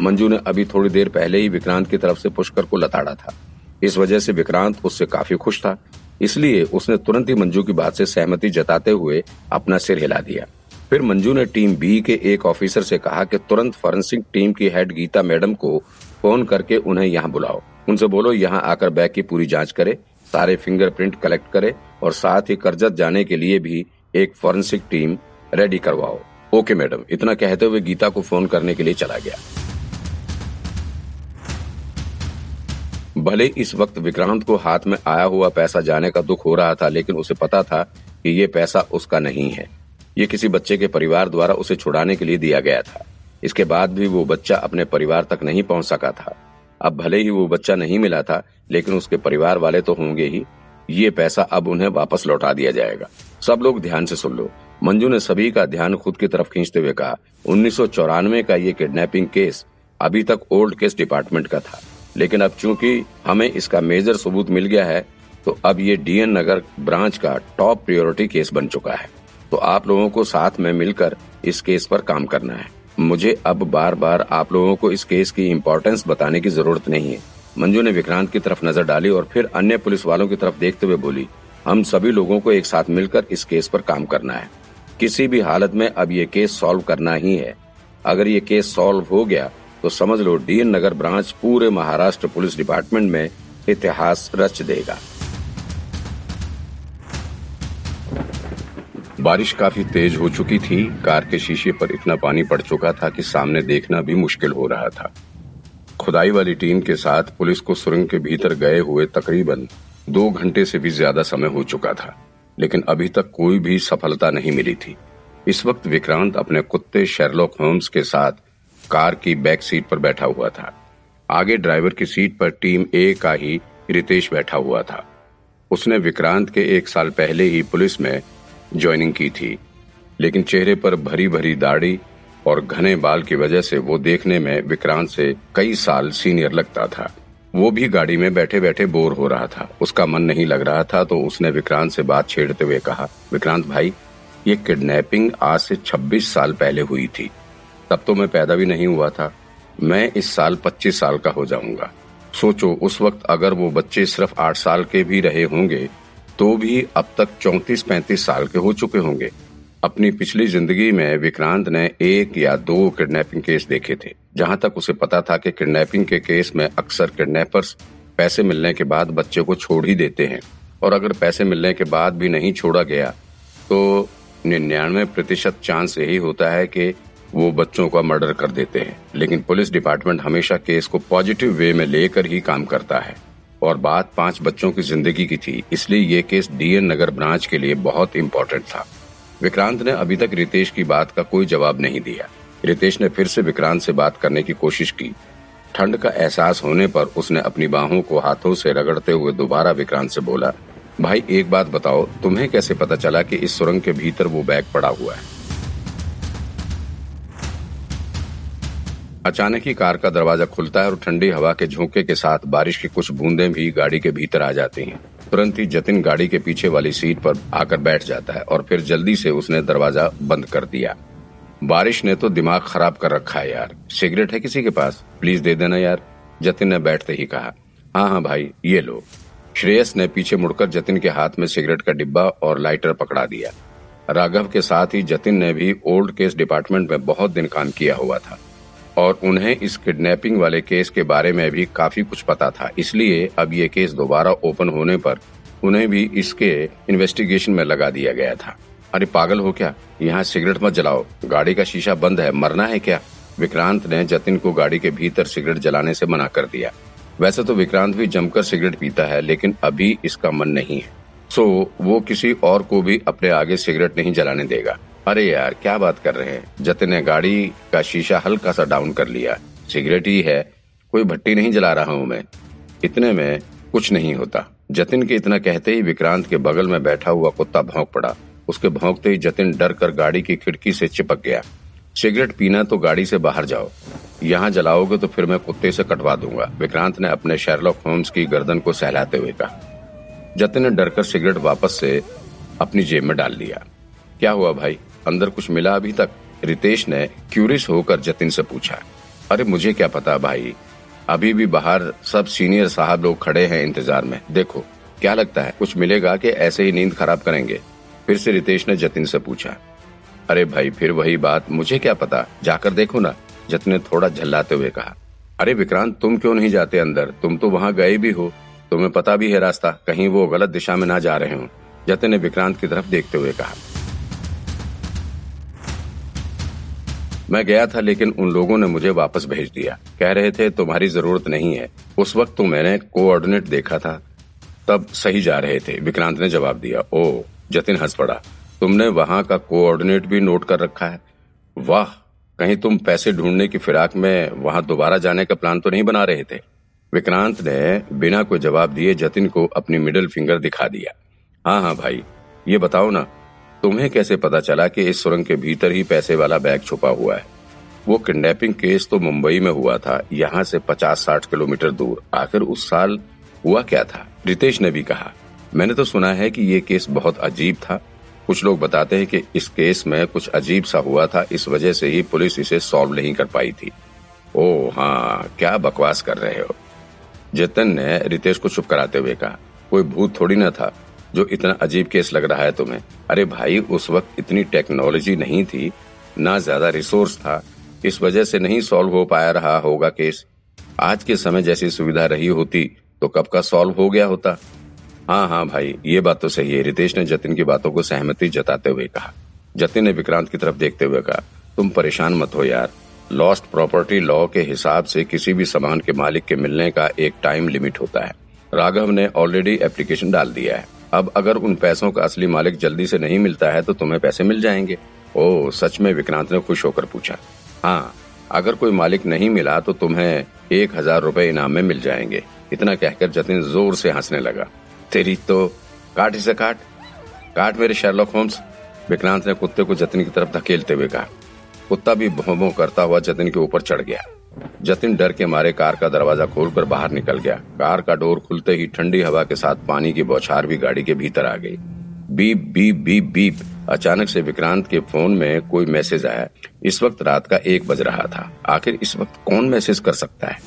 मंजू ने अभी थोड़ी देर पहले ही विक्रांत की तरफ़ से पुष्कर को लताड़ा था। इस वजह से विक्रांत उससे काफ़ी खुश था, इसलिए उसने तुरंत ही मंजू की बात से सहमति जताते हुए अपना सिर हिला दिया। फिर मंजू ने टीम बी के एक ऑफिसर से कहा कि तुरंत फॉरेंसिक टीम की हेड गीता मैडम को फ़ोन करके उन्हें यहाँ बुलाओ। उनसे बोलो, यहाँ आकर बैग की पूरी जाँच करे, सारे फिंगरप्रिंट कलेक्ट करे और साथ ही कर्जत जाने के लिए भी एक फॉरेंसिक टीम रेडी करवाओ। ओके मैडम, इतना कहते हुए गीता को फ़ोन करने के लिए चला गया। भले इस वक्त विक्रांत को हाथ में आया हुआ पैसा जाने का दुख हो रहा था, लेकिन उसे पता था कि ये पैसा उसका नहीं है। ये किसी बच्चे के परिवार द्वारा उसे छुड़ाने के लिए दिया गया था। इसके बाद भी वो बच्चा अपने परिवार तक नहीं पहुँच सका था। अब भले ही वो बच्चा नहीं मिला था, लेकिन उसके परिवार वाले तो होंगे ही। ये पैसा अब उन्हें वापस लौटा दिया जाएगा। सब लोग ध्यान से सुन लो। मंजू ने सभी का ध्यान खुद की तरफ़ खींचते हुए कहा, उन्नीस सौ चौरानवे का ये किडनैपिंग केस अभी तक ओल्ड केस डिपार्टमेंट का था। लेकिन अब चूँकि हमें इसका मेजर सबूत मिल गया है तो अब ये डीएन नगर ब्रांच का टॉप प्रायोरिटी केस बन चुका है। तो आप लोगों को साथ में मिलकर इस केस पर काम करना है। मुझे अब बार बार आप लोगों को इस केस की इम्पोर्टेंस बताने की ज़रूरत नहीं है। मंजू ने विक्रांत की तरफ़ नज़र डाली और फिर अन्य पुलिस वालों की तरफ़ देखते हुए बोली, हम सभी लोगों को एक साथ मिलकर इस केस पर काम करना है। किसी भी हालत में अब ये केस सॉल्व करना ही है। अगर ये केस सॉल्व हो गया तो समझ लो, डीएन नगर ब्रांच पूरे महाराष्ट्र पुलिस डिपार्टमेंट में इतिहास रच देगा। बारिश काफ़ी तेज हो चुकी थी, कार के शीशे पर इतना पानी पड़ चुका था कि सामने देखना भी मुश्किल हो रहा था। खुदाई वाली टीम के साथ पुलिस को सुरंग के भीतर गए हुए तकरीबन दो घंटे से भी ज़्यादा समय हो चुका था, लेकिन अभी तक कोई भी सफलता नहीं मिली थी। इस वक्त विक्रांत अपने कुत्ते शेरलॉक होम्स के साथ कार की बैक सीट पर बैठा हुआ था। आगे ड्राइवर की सीट पर टीम ए का ही रितेश बैठा हुआ था। उसने विक्रांत के एक साल पहले ही पुलिस में ज्वाइनिंग की थी। लेकिन चेहरे पर भरी भरी दाढ़ी और घने बाल की वजह से वो देखने में विक्रांत से कई साल सीनियर लगता था। वो भी गाड़ी में बैठे बैठे बोर हो रहा था। उसका मन नहीं लग रहा था तो उसने विक्रांत से बात छेड़ते हुए कहा, विक्रांत भाई, ये किडनैपिंग आज से 26 साल पहले हुई थी। तब तो मैं पैदा भी नहीं हुआ था। मैं इस साल 25 साल का हो जाऊँगा। सोचो, उस वक्त अगर वो बच्चे सिर्फ़ आठ साल के भी रहे होंगे तो भी अब तक चौतीस पैंतीस साल के हो चुके होंगे। अपनी पिछली ज़िंदगी में विक्रांत ने एक या दो किडनैपिंग केस देखे थे, जहाँ तक उसे पता था कि किडनैपिंग के केस में अक्सर किडनैपर्स पैसे मिलने के बाद बच्चे को छोड़ ही देते हैं। और अगर पैसे मिलने के बाद भी नहीं छोड़ा गया तो निन्यानवे प्रतिशत चांस यही होता है कि वो बच्चों का मर्डर कर देते हैं। लेकिन पुलिस डिपार्टमेंट हमेशा केस को पॉजिटिव वे में लेकर ही काम करता है। और बात पाँच बच्चों की ज़िंदगी की थी, इसलिए ये केस डीएन नगर ब्रांच के लिए बहुत इम्पोर्टेंट था। विक्रांत ने अभी तक रितेश की बात का कोई जवाब नहीं दिया। रितेश ने फिर से विक्रांत से बात करने की कोशिश की। ठंड का एहसास होने पर उसने अपनी बाहों को हाथों से रगड़ते हुए दोबारा विक्रांत से बोला, भाई, एक बात बताओ, तुम्हें कैसे पता चला कि इस सुरंग के भीतर वो बैग पड़ा हुआ है? अचानक ही कार का दरवाज़ा खुलता है और ठंडी हवा के झोंके के साथ बारिश की कुछ बूंदें भी गाड़ी के भीतर आ जाती हैं। तुरंत ही जतिन गाड़ी के पीछे वाली सीट पर आकर बैठ जाता है और फिर जल्दी से उसने दरवाज़ा बंद कर दिया। बारिश ने तो दिमाग खराब कर रखा है यार। सिगरेट है किसी के पास? प्लीज़ दे देना यार। जतिन ने बैठते ही कहा हाँ हाँ भाई, ये लो। श्रेयस ने पीछे मुड़कर जतिन के हाथ में सिगरेट का डिब्बा और लाइटर पकड़ा दिया। राघव के साथ ही जतिन ने भी ओल्ड केस डिपार्टमेंट में बहुत दिन काम किया हुआ था। और उन्हें इस किडनैपिंग वाले केस के बारे में भी काफ़ी कुछ पता था। इसलिए अब ये केस दोबारा ओपन होने पर उन्हें भी इसके इन्वेस्टिगेशन में लगा दिया गया था। अरे पागल हो क्या? यहाँ सिगरेट मत जलाओ। गाड़ी का शीशा बंद है। मरना है क्या? विक्रांत ने जतिन को गाड़ी के भीतर सिगरेट जलाने से मना कर दिया। वैसे तो विक्रांत भी जमकर सिगरेट पीता है, लेकिन अभी इसका मन नहीं है। सो, वो किसी और को भी अपने आगे सिगरेट नहीं जलाने देगा। अरे यार, क्या बात कर रहे हैं? जतिन ने गाड़ी का शीशा हल्का सा डाउन कर लिया। सिगरेट ही है। कोई भट्टी नहीं जला रहा हूँ मैं। इतने में कुछ नहीं होता। जतिन के इतना कहते ही विक्रांत के बगल में बैठा हुआ कुत्ता भौंक पड़ा। उसके भौंकते ही जतिन डर कर गाड़ी की खिड़की से चिपक गया। सिगरेट पीना तो गाड़ी से बाहर जाओ। यहाँ जलाओगे तो फिर मैं कुत्ते से कटवा दूँगा। विक्रांत ने अपने शेरलॉक होम्स की गर्दन को सहलाते हुए कहा। जतिन ने डरकर सिगरेट वापस से अपनी जेब में डाल लिया क्या हुआ भाई? अंदर कुछ मिला अभी तक। रितेश ने क्यूरियस होकर जतिन से पूछा, अरे, मुझे क्या पता भाई? अभी भी बाहर सब सीनियर साहब लोग खड़े हैं इंतज़ार में। देखो, क्या लगता है, कुछ मिलेगा कि ऐसे ही नींद खराब करेंगे? फिर से रितेश ने जतिन से पूछा, अरे भाई, फिर वही बात, मुझे क्या पता? जाकर देखो ना, जतिन ने थोड़ा झल्लाते हुए कहा, अरे, विक्रांत, तुम क्यों नहीं जाते अंदर? तुम तो वहाँ गए भी हो। तुम्हें पता भी है रास्ता, कहीं वो गलत दिशा में ना जा रहे हो। जतिन ने विक्रांत की तरफ़ देखते हुए कहा मैं गया था, लेकिन उन लोगों ने मुझे वापस भेज दिया। कह रहे थे, तुम्हारी ज़रूरत नहीं है। उस वक्त तो मैंने कोऑर्डिनेट देखा था। तब सही जा रहे थे। विक्रांत ने जवाब दिया, ओ, जतिन हंस पड़ा। तुमने वहाँ का कोऑर्डिनेट भी नोट कर रखा है? वाह, कहीं तुम पैसे ढूँढने की फिराक में वहाँ दोबारा जाने का प्लान तो नहीं बना रहे थे? विक्रांत ने बिना कोई जवाब दिए जतिन को अपनी मिडिल फिंगर दिखा दिया। हाँ हाँ भाई, ये बताओ ना तुम्हें कैसे पता चला कि इस सुरंग के भीतर ही पैसे वाला बैग छुपा हुआ है? वो किडनैपिंग केस तो मुंबई में हुआ था, यहाँ से पचास साठ किलोमीटर दूर। आखिर उस साल हुआ क्या था? रितेश ने भी कहा, मैंने तो सुना है कि ये केस बहुत अजीब था। कुछ लोग बताते हैं कि इस केस में कुछ अजीब सा हुआ था, इस वजह से ही पुलिस इसे सॉल्व नहीं कर पाई थी। ओ हाँ क्या बकवास कर रहे हो? जतन ने रितेश को चुप कराते हुए कहा, कोई भूत थोड़ी ना था। जो इतना अजीब केस लग रहा है तुम्हें? अरे भाई, उस वक्त इतनी टेक्नोलॉजी नहीं थी, ना ज़्यादा रिसोर्स था। इस वजह से नहीं सॉल्व हो पाया रहा होगा केस। आज के समय जैसी सुविधा रही होती तो कब का सॉल्व हो गया होता? हाँ हाँ भाई, ये बात तो सही है। रितेश ने जतिन की बातों को सहमति जताते हुए कहा। जतिन ने विक्रांत की तरफ़ देखते हुए कहा, तुम परेशान मत हो यार। लॉस्ट प्रॉपर्टी लॉ के हिसाब से किसी भी सामान के मालिक के मिलने का एक टाइम लिमिट होता है। राघव ने ऑलरेडी एप्लीकेशन डाल दिया है। अब अगर उन पैसों का असली मालिक जल्दी से नहीं मिलता है तो तुम्हें पैसे मिल जाएँगे। ओ, सच में विक्रांत ने खुश होकर पूछा। हाँ अगर कोई मालिक नहीं मिला तो तुम्हें एक हज़ार रूपए इनाम में मिल जाएँगे। इतना कहकर जतिन ज़ोर से हंसने लगा। तेरी तो काट इसे काट। काट मेरे शेरलॉक होम्स, विक्रांत ने कुत्ते को जतिन की तरफ़ धकेलते हुए कहा। कुत्ता भी भों करता हुआ जतिन के ऊपर चढ़ गया। जतिन डर के मारे कार का दरवाज़ा खोलकर बाहर निकल गया। कार का डोर खुलते ही ठंडी हवा के साथ पानी की बौछार भी गाड़ी के भीतर आ गई। Beep beep beep beep. अचानक से विक्रांत के फ़ोन में कोई मैसेज आया। इस वक्त रात का एक बज रहा था। आखिर इस वक्त कौन मैसेज कर सकता है?